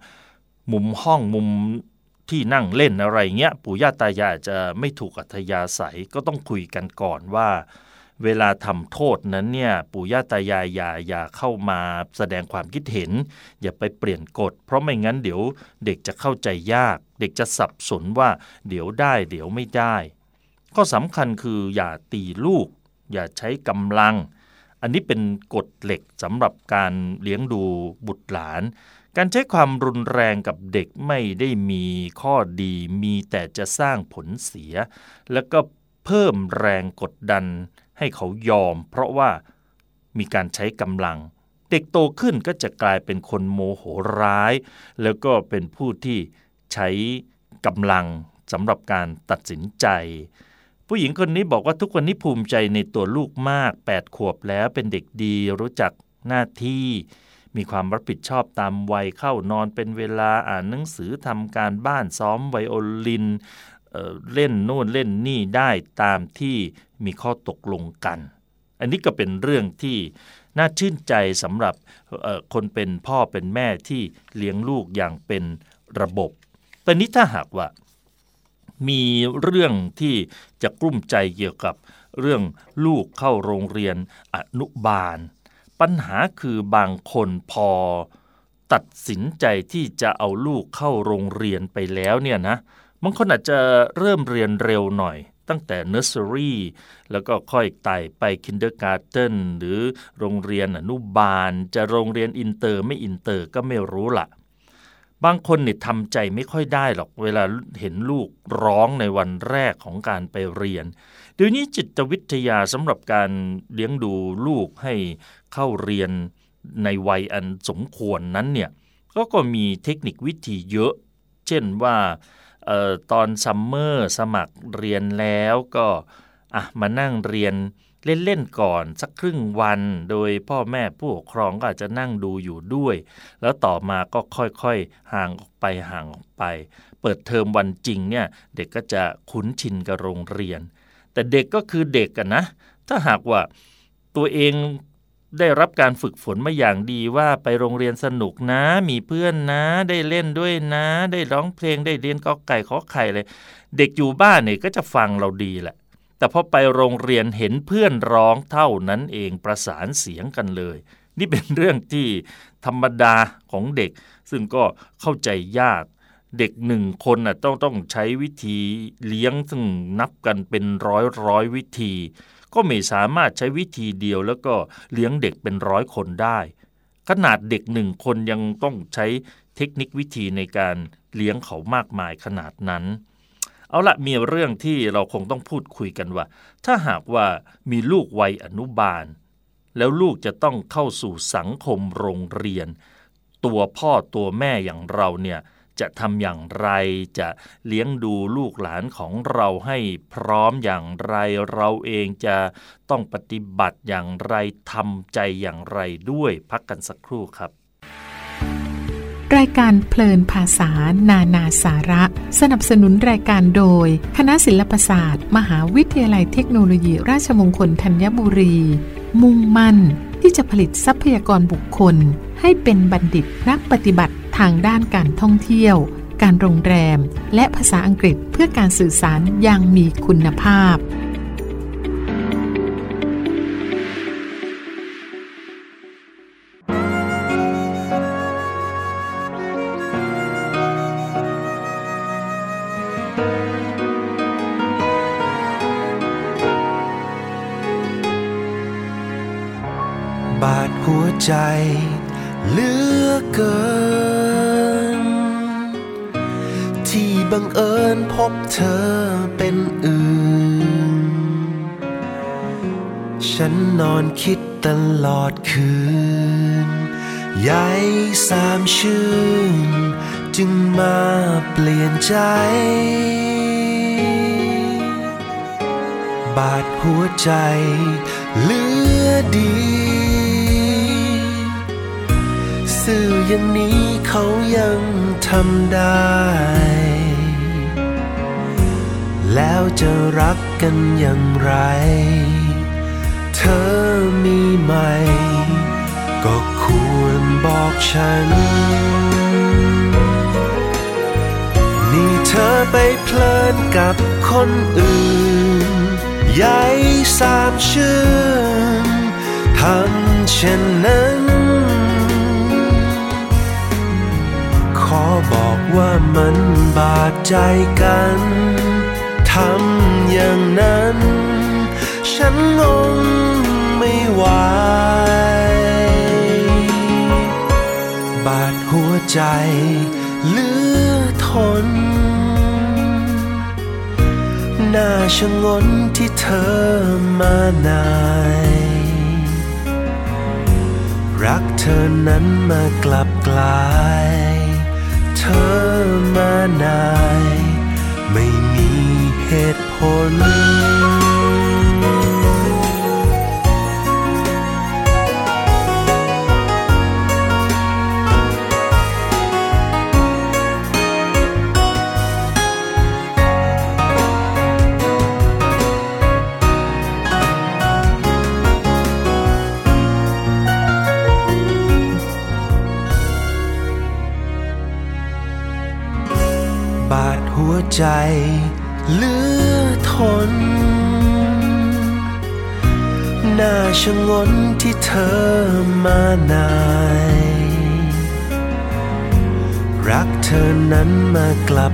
มุมห้องมุมที่นั่งเล่นอะไรเงี้ยปู่ย่าตายายจะไม่ถูกอัธยาศัยก็ต้องคุยกันก่อนว่า เวลาทำโทษนั้นเนี่ยปู่ย่าตายายอย่าอย่าเข้ามาแสดงความคิดเห็น อย่าไปเปลี่ยนกฎ เพราะไม่งั้นเดี๋ยวเด็กจะเข้าใจยาก เด็กจะสับสนว่า เดี๋ยวได้ เดี๋ยวไม่ได้ ก็สำคัญคืออย่าตีลูก อย่าใช้กำลัง อันนี้เป็นกฎเหล็กสำหรับการเลี้ยงดูบุตรหลาน การใช้ความรุนแรงกับเด็กไม่ได้มีข้อดีมีแต่จะสร้างผลเสีย แล้วก็เพิ่มแรงกดดัน ให้เขายอม เพราะว่ามีการใช้กำลัง เด็กโตขึ้นก็จะกลายเป็นคนโมโหร้าย แล้วก็เป็นผู้ที่ใช้กำลังสำหรับการตัดสินใจ ผู้หญิงคนนี้บอกว่าทุกวันนี้ภูมิใจในตัวลูกมาก 8 ขวบแล้วเป็นเด็กดีรู้จักหน้าที่ มีความรับผิดชอบตามวัยเข้านอนเป็นเวลาอ่านหนังสือทำการบ้านซ้อมไวโอลินเเล่นโน่นเล่นนี่ได้ตามที่ มีข้อตกลงกัน อันนี้ก็เป็นเรื่องที่น่าชื่นใจสำหรับคนเป็นพ่อเป็นแม่ที่เลี้ยงลูกอย่างเป็นระบบแต่นี้ถ้าหากว่ามีเรื่องที่จะกลุ้มใจเกี่ยวกับเรื่องลูกเข้าโรงเรียนอนุบาล ปัญหาคือบางคนพอตัดสินใจที่จะเอาลูกเข้าโรงเรียนไปแล้วเนี่ยนะบางคนอาจจะเริ่มเรียนเร็วหน่อย ตั้งแต่เนอร์เซอรี่แล้วก็ค่อยไต่ไป kindergarten หรือโรงเรียนอนุบาล จะโรงเรียนอินเตอร์ไม่อินเตอร์ก็ไม่รู้ละบางคนเนี่ยทำใจไม่ค่อยได้หรอกเวลาเห็นลูกร้องในวันแรกของการไปเรียน เดี๋ยวนี้จิตวิทยาสำหรับการเลี้ยงดูลูกให้เข้าเรียนในวัยอันสมควรนั้นเนี่ยก็ก็มีเทคนิควิธีเยอะ เช่นว่า ออตอนซัมเมอร์สมัครเรียนแล้วก็อะมานั่งเรียนเล่นๆก่อนสักครึ่งวัน โดยพ่อแม่ผู้ปกครองก็อาจจะนั่งดูอยู่ด้วย แล้วต่อมาก็ค่อยๆห่างออกไปห่างออกไป เปิดเทอมวันจริงเนี่ยเด็กก็จะคุ้นชินกับโรงเรียน แต่เด็กก็คือเด็กกันนะ ถ้าหากว่าตัวเอง ได้รับการฝึกฝนมาอย่างดีว่าไปโรงเรียนสนุกนะ มีเพื่อนนะ ได้เล่นด้วยนะ ได้ร้องเพลงได้เรียนกอไก่ขอไข่เลย เด็กอยู่บ้านเนี่ยก็จะฟังเราดีแหละ แต่พอไปโรงเรียนเห็นเพื่อนร้องเท่านั้นเองประสานเสียงกันเลย นี่เป็นเรื่องที่ธรรมดาของเด็ก ซึ่งก็เข้าใจยากเด็กหนึ่งคนน่ะต้องต้องใช้วิธีเลี้ยงซึ่งนับกันเป็นร้อยร้อยวิธี ก็ไม่สามารถใช้วิธีเดียวแล้วก็เลี้ยงเด็กเป็นร้อยคนได้ ขนาดเด็กหนึ่งคนยังต้องใช้เทคนิควิธีในการเลี้ยงเขามากมายขนาดนั้น เอาละมีเรื่องที่เราคงต้องพูดคุยกันว่า ถ้าหากว่ามีลูกวัยอนุบาล แล้วลูกจะต้องเข้าสู่สังคมโรงเรียน ตัวพ่อตัวแม่อย่างเราเนี่ย จะทำอย่างไร จะเลี้ยงดูลูกหลานของเราให้พร้อมอย่างไร เราเองจะต้องปฏิบัติอย่างไรทำใจอย่างไรด้วยพักกันสักครู่ครับ รายการเพลินภาษานานาสาระ สนับสนุนรายการโดย คณะศิลปศาสตร์ มหาวิทยาลัยเทคโนโลยีราชมงคลธัญบุรี มุ่งมั่นที่จะผลิตทรัพยากรบุคคล ให้เป็นบัณฑิตนักปฏิบัติ ทางด้านการท่องเที่ยว การโรงแรม และภาษาอังกฤษเพื่อการสื่อสารอย่างมีคุณภาพ บังเอิญพบเธอเป็นอื่น ฉันนอนคิดตลอดคืนยายสามชื่น จึงมาเปลี่ยนใจ บาดหัวใจเหลือดีซื่ออย่างนี้เขายังทำได้ แล้วจะรักกันอย่างไร เธอมีไหม ก็ควรบอกฉัน นี่เธอไปเพลินกับคนอื่นยายสาบชื่นทำเช่นนั้น ขอบอกว่ามันบาดใจกันำอย่างนั้น ฉันงงไม่ไหวบาดหัวใจเหลือทน หน้าชะงนที่เธอมานาย รักเธอนั้นมากลับกลาย เธอมานายไม่มี เหตุผล ชะงนที่เธอมาไหนรักเธอนั้นมากลับ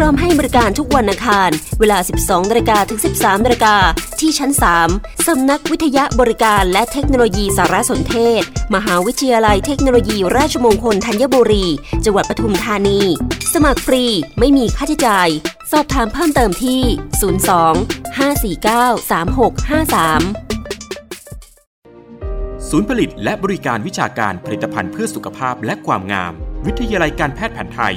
พร้อมให้บริการทุกวันอังคาร เวลา 12นาฬิกาถึง 13นาฬิกาที่ชั้น 3 สำนักวิทยาบริการและเทคโนโลยีสารสนเทศ มหาวิทยาลัยเทคโนโลยี ราชมงคลธัญบุรี จังหวัดปทุมธานี สมัครฟรีไม่มีค่าใช้จ่าย สอบถามเพิ่มเติมที่ 02 549 3653ศูนย์ผลิตและบริการวิชาการผลิตภัณฑ์เพื่อสุขภาพและความงาม วิทยาลัยการแพทย์แผนไทย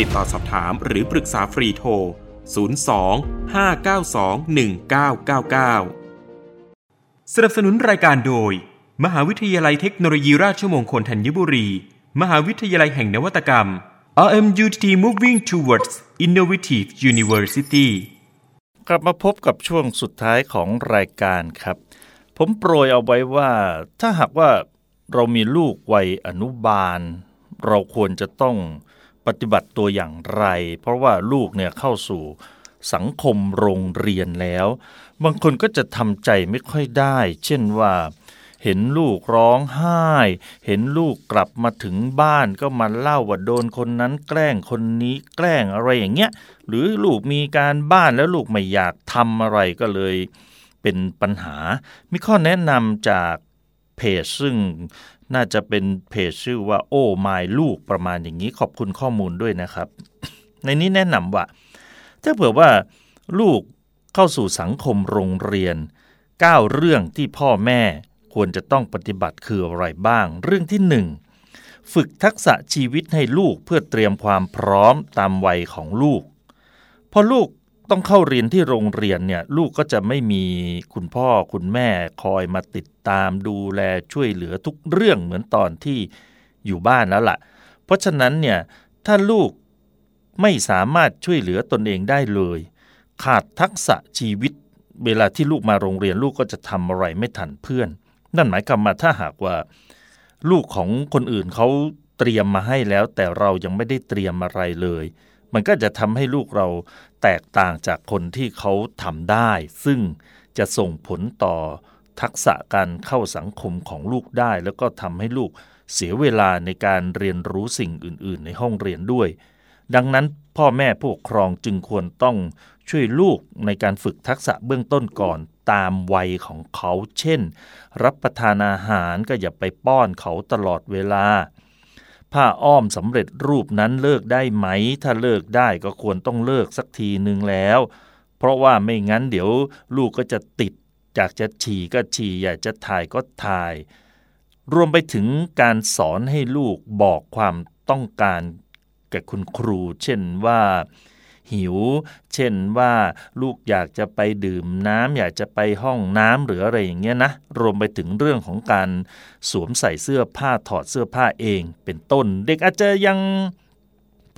ติดต่อสอบถามหรือปรึกษาฟรีโทร 02-592-1999 สนับสนุนรายการโดย มหาวิทยาลัยเทคโนโลยีราชมงคลธัญบุรี มหาวิทยาลัยแห่งนวัตกรรม RMUTT Moving Towards Innovative University กลับมาพบกับช่วงสุดท้ายของรายการครับ ผมโปรยเอาไว้ว่า ถ้าหากว่าเรามีลูกวัยอนุบาล เราควรจะต้อง ปฏิบัติตัวอย่างไร เพราะว่าลูกเนี่ยเข้าสู่สังคมโรงเรียนแล้ว บางคนก็จะทำใจไม่ค่อยได้ เช่นว่าเห็นลูกร้องไห้ เห็นลูกกลับมาถึงบ้านก็มาเล่าว่าโดนคนนั้นแกล้งคนนี้แกล้งอะไรอย่างเงี้ย หรือลูกมีการบ้านแล้วลูกไม่อยากทำอะไรก็เลยเป็นปัญหา มีข้อแนะนำจากเพจซึ่ง น่าจะเป็นเพจชื่อว่าโอ้มายลูกประมาณอย่างนี้ขอบคุณข้อมูลด้วยนะครับ ในนี้แนะนำว่า ถ้าเผื่อว่าลูกเข้าสู่สังคมโรงเรียน 9 เรื่องที่พ่อแม่ควรจะต้องปฏิบัติคืออะไรบ้าง เรื่องที่ 1 ฝึกทักษะชีวิตให้ลูกเพื่อเตรียมความพร้อมตามวัยของลูก พอลูก ต้องเข้าเรียนที่โรงเรียนเนี่ยลูกก็จะไม่มีคุณพ่อคุณแม่คอยมาติดตามดูแลช่วยเหลือทุกเรื่องเหมือนตอนที่อยู่บ้านแล้วล่ะ เพราะฉะนั้นเนี่ยถ้าลูกไม่สามารถช่วยเหลือตนเองได้เลย ขาดทักษะชีวิต เวลาที่ลูกมาโรงเรียนลูกก็จะทำอะไรไม่ทันเพื่อน นั่นหมายความว่าถ้าหากว่า ลูกของคนอื่นเขาเตรียมมาให้แล้ว แต่เรายังไม่ได้เตรียมอะไรเลย มันก็จะทำให้ลูกเรา แตกต่างจากคนที่เขาทำได้ ซึ่งจะส่งผลต่อทักษะการเข้าสังคมของลูกได้ แล้วก็ทำให้ลูกเสียเวลาในการเรียนรู้สิ่งอื่น ๆ ในห้องเรียนด้วย ดังนั้นพ่อแม่ผู้ปกครองจึงควรต้องช่วยลูกในการฝึกทักษะเบื้องต้นก่อนตามวัยของเขา เช่น รับประทานอาหารก็อย่าไปป้อนเขาตลอดเวลา ผ้าอ้อมสำเร็จรูปนั้นเลิกได้ไหม ถ้าเลิกได้ก็ควรต้องเลิกสักทีหนึ่งแล้ว เพราะว่าไม่งั้นเดี๋ยวลูกก็จะติดอยากจะฉี่ก็ฉี่อยากจะถ่ายก็ถ่าย รวมไปถึงการสอนให้ลูกบอกความต้องการแก่คุณครู เช่นว่า หิว เช่นว่าลูกอยากจะไปดื่มน้ำอยากจะไปห้องน้ำหรืออะไรอย่างเงี้ยนะรวมไปถึงเรื่องของการสวมใส่เสื้อผ้าถอดเสื้อผ้าเอง เป็นต้น เด็กอาจจะยัง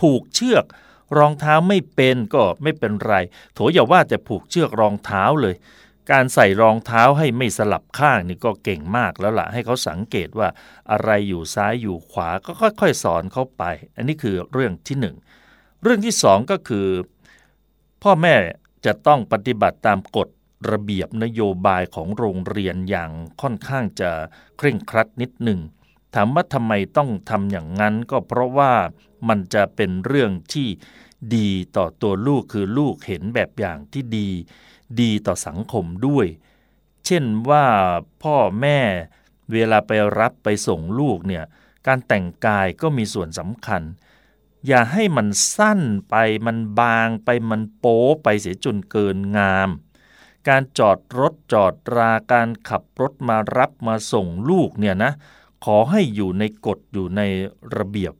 ผูกเชือก รองเท้าไม่เป็นก็ไม่เป็นไรโถอย่าว่าแต่ผูกเชือกรองเท้าเลยการใส่รองเท้าให้ไม่สลับข้างนี่ก็เก่งมากแล้วละ่ะ ให้เขาสังเกตว่าอะไรอยู่ซ้ายอยู่ขวาก็ค่อยๆ สอนเขาไป อันนี้คือเรื่องที่หนึ่ง เรื่องที่สองก็คือ พ่อแม่จะต้องปฏิบัติตามกฎระเบียบนโยบายของโรงเรียนอย่างค่อนข้างจะเคร่งครัดนิดหนึ่งถามว่าทำไมต้องทำอย่างนั้นก็เพราะว่ามันจะเป็นเรื่องที่ดีต่อตัวลูกคือลูกเห็นแบบอย่างที่ดี ดีต่อสังคมด้วย เช่นว่าพ่อแม่เวลาไปรับไปส่งลูกเนี่ยการแต่งกายก็มีส่วนสำคัญ อย่าให้มันสั้นไปมันบางไปมันโป๊ไปเสียจนเกินงาม การจอดรถจอดราการขับรถมารับมาส่งลูกเนี่ยนะขอให้อยู่ในกฎอยู่ในระเบียบ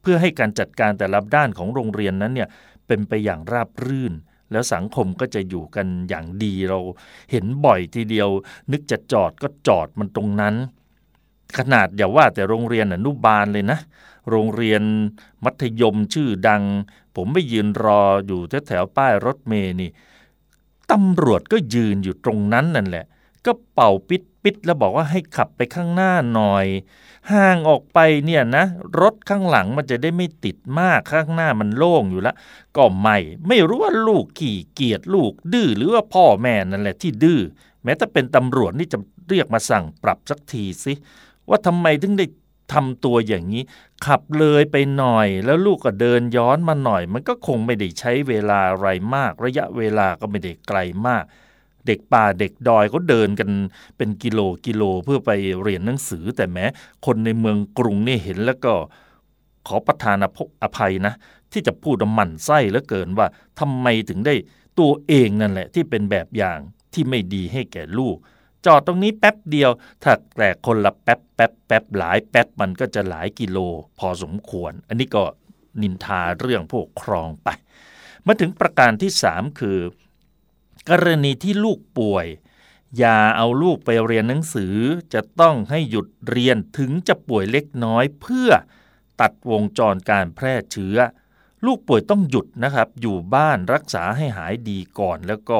เพื่อให้การจัดการแต่ละด้านของโรงเรียนนั้นเนี่ยเป็นไปอย่างราบรื่น แล้วสังคมก็จะอยู่กันอย่างดีเราเห็นบ่อยทีเดียว นึกจะจอดก็จอดมันตรงนั้น ขนาดอย่าว่าแต่โรงเรียนอนุบาลเลยนะ โรงเรียนมัธยมชื่อดัง ผมไปยืนรออยู่แถวป้ายรถเมย์นี่ตำรวจก็ยืนอยู่ตรงนั้นนั่นแหละ ก็เป่าปิดปิดแล้วบอกว่าให้ขับไปข้างหน้าหน่อย ห่างออกไปเนี่ยนะ รถข้างหลังมันจะได้ไม่ติดมากข้างหน้ามันโล่งอยู่ล้วก็ไม่ไม่รู้ว่าลูกขี่เกียจลูกดื้อหรือว่าพ่อแม่นั่นแหละที่ดื้อแม้แต่เป็นตำรวจนี่จะเรียกมาสั่งปรับสักทีสิว่าทำไมถึงได้ ทำตัวอย่างนี้ ขับเลยไปหน่อย แล้วลูกก็เดินย้อนมาหน่อย มันก็คงไม่ได้ใช้เวลาอะไรมาก ระยะเวลาก็ไม่ได้ไกลมาก เด็กป่าเด็กดอยเขาเดินกันเป็นกิโลกิโลเพื่อไปเรียนหนังสือ แต่แม้ คนในเมืองกรุงนี่เห็นแล้วก็ขอประทานอภัยนะ ที่จะพูดหมั่นไส้แล้วเกินว่าทำไมถึงได้ตัวเองนั่นแหละที่เป็นแบบอย่างที่ไม่ดีให้แก่ลูก จอดตรงนี้แป๊บเดียวถ้าแต่คนละแป๊บแป๊บแป๊บหลายแป๊บมันก็จะหลายกิโลพอสมควร อันนี้ก็นินทาเรื่องพวกครองไป มาถึงประการที่สามคือ กรณีที่ลูกป่วย อย่าเอาลูกไปเรียนหนังสือจะต้องให้หยุดเรียนถึงจะป่วยเล็กน้อย เพื่อตัดวงจรการแพร่เชื้อ ลูกป่วยต้องหยุดนะครับ อยู่บ้านรักษาให้หายดีก่อนแล้วก็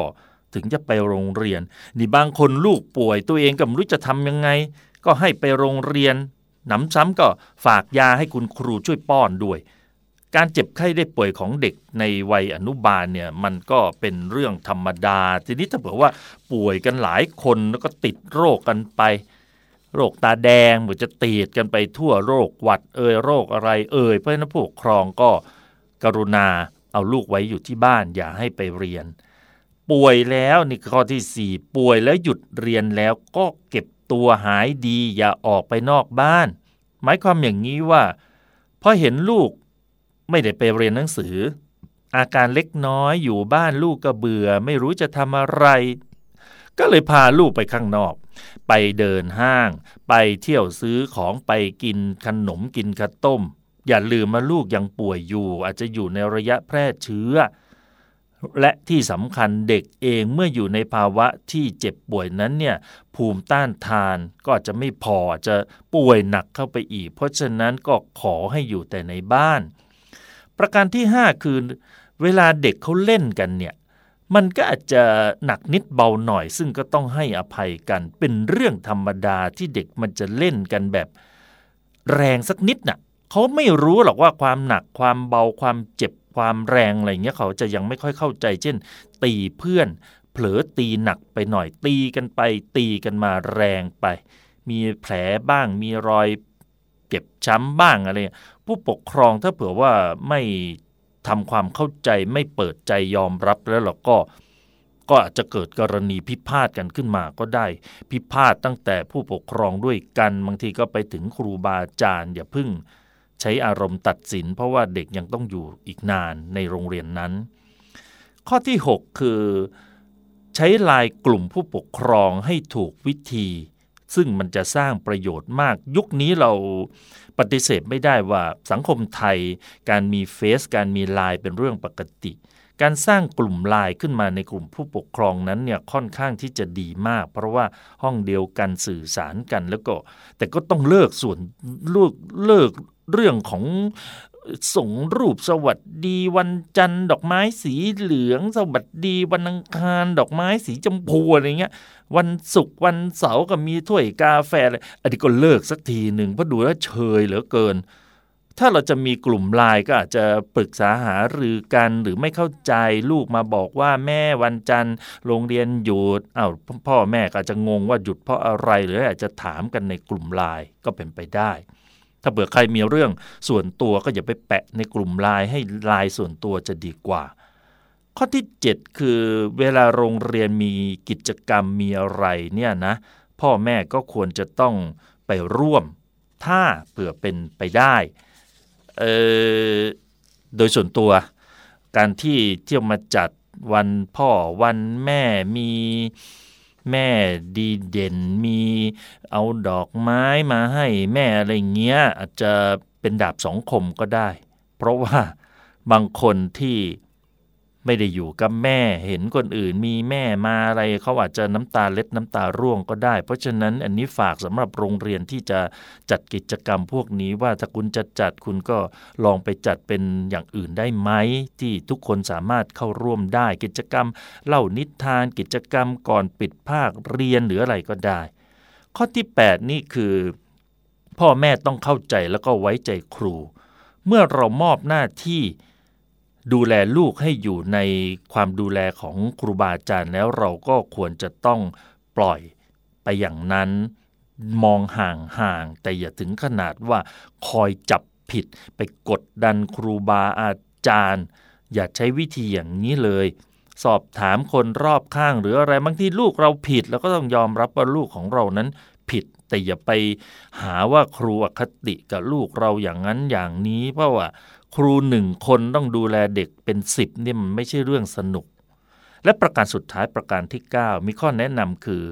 ถึงจะไปโรงเรียน นี่บางคนลูกป่วยตัวเองก็ไม่รู้จะทำยังไง ก็ให้ไปโรงเรียนหนำซ้ำก็ฝากยาให้คุณครูช่วยป้อนด้วย การเจ็บไข้ได้ป่วยของเด็กในวัยอนุบาลเนี่ยมันก็เป็นเรื่องธรรมดา ทีนี้ถ้าเผื่อว่าป่วยกันหลายคนแล้วก็ติดโรคกันไป โรคตาแดงหรือจะติดกันไปทั่วโรคหวัดเอ่ยโรคอะไรเอ่ยเพราะนั้นผู้ปกครองก็กรุณาเอาลูกไว้อยู่ที่บ้านอย่าให้ไปเรียน ป่วยแล้วนี่ข้อที่สี่ป่วยแล้วหยุดเรียนแล้วก็เก็บตัวหายดีอย่าออกไปนอกบ้าน หมายความอย่างนี้ว่าพอเห็นลูกไม่ได้ไปเรียนหนังสือ อาการเล็กน้อยอยู่บ้านลูกก็เบื่อ ไม่รู้จะทำอะไร ก็เลยพาลูกไปข้างนอก ไปเดินห้าง ไปเที่ยวซื้อของไปกินขนมกินข้าวต้ม อย่าลืมมาลูกยังป่วยอยู่ อาจจะอยู่ในระยะแพร่เชื้อ และที่สำคัญเด็กเองเมื่ออยู่ในภาวะที่เจ็บป่วยนั้นเนี่ยภูมิต้านทานก็จะไม่พอจะป่วยหนักเข้าไปอีก เพราะฉะนั้นก็ขอให้อยู่แต่ในบ้าน ประการที่ 5 คือ เวลาเด็กเขาเล่นกันเนี่ยมันก็อาจจะหนักนิดเบาหน่อย ซึ่งก็ต้องให้อภัยกันเป็นเรื่องธรรมดาที่เด็กมันจะเล่นกันแบบแรงสักนิดน่ะเขาไม่รู้หรอกว่าความหนักความเบาความเจ็บ ความแรงอะไรเงี้ยเขาจะยังไม่ค่อยเข้าใจ เช่น ตีเพื่อน เผลอตีหนักไปหน่อยตีกันไป ตีกันมาแรงไป มีแผลบ้างมีรอยเจ็บช้ำบ้างอะไรผู้ปกครองถ้าเผื่อว่าไม่ทำความเข้าใจไม่เปิดใจยอมรับแล้วเราก็ก็อาจจะเกิดกรณีพิพาทกันขึ้นมาก็ได้ พิพาทตั้งแต่ผู้ปกครองด้วยกัน บางทีก็ไปถึงครูบาอาจารย์อย่าพึ่ง ใช้อารมณ์ตัดสิน เพราะว่าเด็กยังต้องอยู่อีกนานในโรงเรียนนั้น ข้อที่ 6 คือ ใช้ลายกลุ่มผู้ปกครองให้ถูกวิธี ซึ่งมันจะสร้างประโยชน์มาก ยุคนี้เราปฏิเสธไม่ได้ว่าสังคมไทย การมีเฟซการมีไลน์เป็นเรื่องปกติ การสร้างกลุ่มไลน์ขึ้นมาในกลุ่มผู้ปกครองนั้นเนี่ยค่อนข้างที่จะดีมาก เพราะว่าห้องเดียวกันสื่อสารกันแล้วก็ แต่ก็ต้องเลิกส่วนเลิกเลิก เรื่องของส่งรูปสวัสดีวันจันทร์ดอกไม้สีเหลืองสวัสดีวันอังคารดอกไม้สีชมพูอะไรเงี้ย วันศุกร์วันเสาร์ก็มีถ้วยกาแฟอะไรอันนี้ก็เลิกสักทีหนึ่งเพราะดูแล้วเชยเหลือเกิน ถ้าเราจะมีกลุ่มไลน์ก็อาจจะปรึกษาหารือกันหรือไม่เข้าใจลูกมาบอกว่าแม่วันจันทร์โรงเรียนหยุดอา้าวพ่อแม่ก็อาจจะงงว่าหยุดเพราะอะไรหรืออาจจะถามกันในกลุ่มไลน์ก็เป็นไปได้ ถ้าเผื่อใครมีเรื่องส่วนตัวก็อย่าไปแปะในกลุ่มไลน์ให้ไลน์ส่วนตัวจะดีกว่า ข้อที่ 7 คือเวลาโรงเรียนมีกิจกรรมมีอะไรเนี่ยนะพ่อแม่ก็ควรจะต้องไปร่วม ถ้าเผื่อเป็นไปได้โดยส่วนตัว การที่เที่ยวมาจัดวันพ่อวันแม่มี แม่ดีเด่นมีเอาดอกไม้มาให้แม่อะไรเงี้ยอาจจะเป็นดาบสองคมก็ได้ เพราะว่าบางคนที่ ไม่ได้อยู่กับแม่เห็นคนอื่นมีแม่มาอะไรเขาอาจจะน้ำตาเล็ดน้ำตาร่วงก็ได้ เพราะฉะนั้นอันนี้ฝากสำหรับโรงเรียนที่จะจัดกิจกรรมพวกนี้ว่าถ้าคุณจะจัดคุณก็ลองไปจัดเป็นอย่างอื่นได้ไหม ที่ทุกคนสามารถเข้าร่วมได้ กิจกรรมเล่านิทานกิจกรรมก่อนปิดภาคเรียนหรืออะไรก็ได้ ข้อที่ 8 นี่คือ พ่อแม่ต้องเข้าใจแล้วก็ไว้ใจครู เมื่อเรามอบหน้าที่ ดูแลลูกให้อยู่ในความดูแลของครูบาอาจารย์แล้วเราก็ควรจะต้องปล่อยไปอย่างนั้น มองห่างๆแต่อย่าถึงขนาดว่าคอยจับผิดไปกดดันครูบาอาจารย์ อย่าใช้วิธีอย่างนี้เลย สอบถามคนรอบข้างหรืออะไรบางทีลูกเราผิดเราก็ต้องยอมรับว่าลูกของเรานั้นผิดแต่อย่าไปหาว่าครูอคติกับลูกเราอย่างนั้นอย่างนี้ เพราะว่า ครูหนึ่งคนต้องดูแลเด็กเป็นสิบนี่มันไม่ใช่เรื่องสนุก และประการสุดท้ายประการที่ 9 มีข้อแนะนำคือ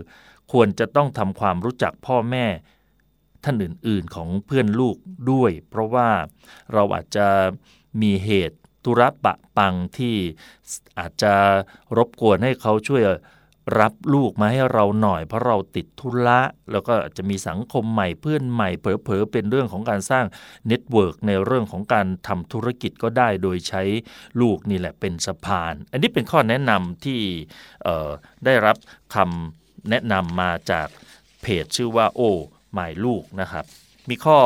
ควรจะต้องทำความรู้จักพ่อแม่ท่านอื่นๆของเพื่อนลูกด้วย เพราะว่าเราอาจจะมีเหตุธุระปะปังที่อาจจะรบกวนให้เขาช่วย รับลูกมาให้เราหน่อย เพราะเราติดธุระแล้วก็จะมีสังคมใหม่เพื่อนใหม่เผลอๆเป็นเรื่องของการสร้าง network ในเรื่องของการทำธุรกิจก็ได้โดยใช้ลูกนี่แหละเป็นสะพาน อันนี้เป็นข้อแนะนำที่ได้รับคำแนะนำมาจากเพจชื่อว่าโอ้มายลูกนะครับ มีข้อ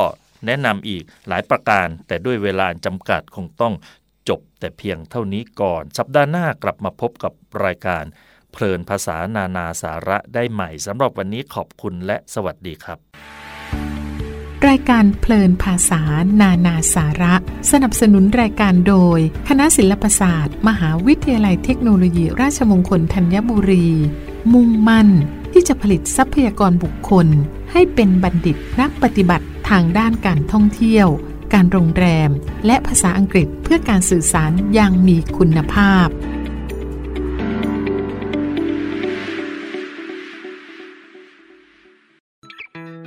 แนะนำอีกหลายประการแต่ด้วยเวลาจำกัดคงต้องจบแต่เพียงเท่านี้ก่อน สัปดาห์หน้ากลับมาพบกับรายการ เพลินภาษานานาสาระได้ใหม่สำหรับวันนี้ขอบคุณและสวัสดีครับ รายการเพลินภาษานานาสาระ สนับสนุนรายการโดย คณะศิลปศาสตร์ มหาวิทยาลัยเทคโนโลยี ราชมงคลธัญบุรี มุ่งมั่น ที่จะผลิตทรัพยากรบุคคล ให้เป็นบัณฑิตนักปฏิบัติทางด้านการท่องเที่ยวการโรงแรม และภาษาอังกฤษเพื่อการสื่อสารอย่างมีคุณภาพ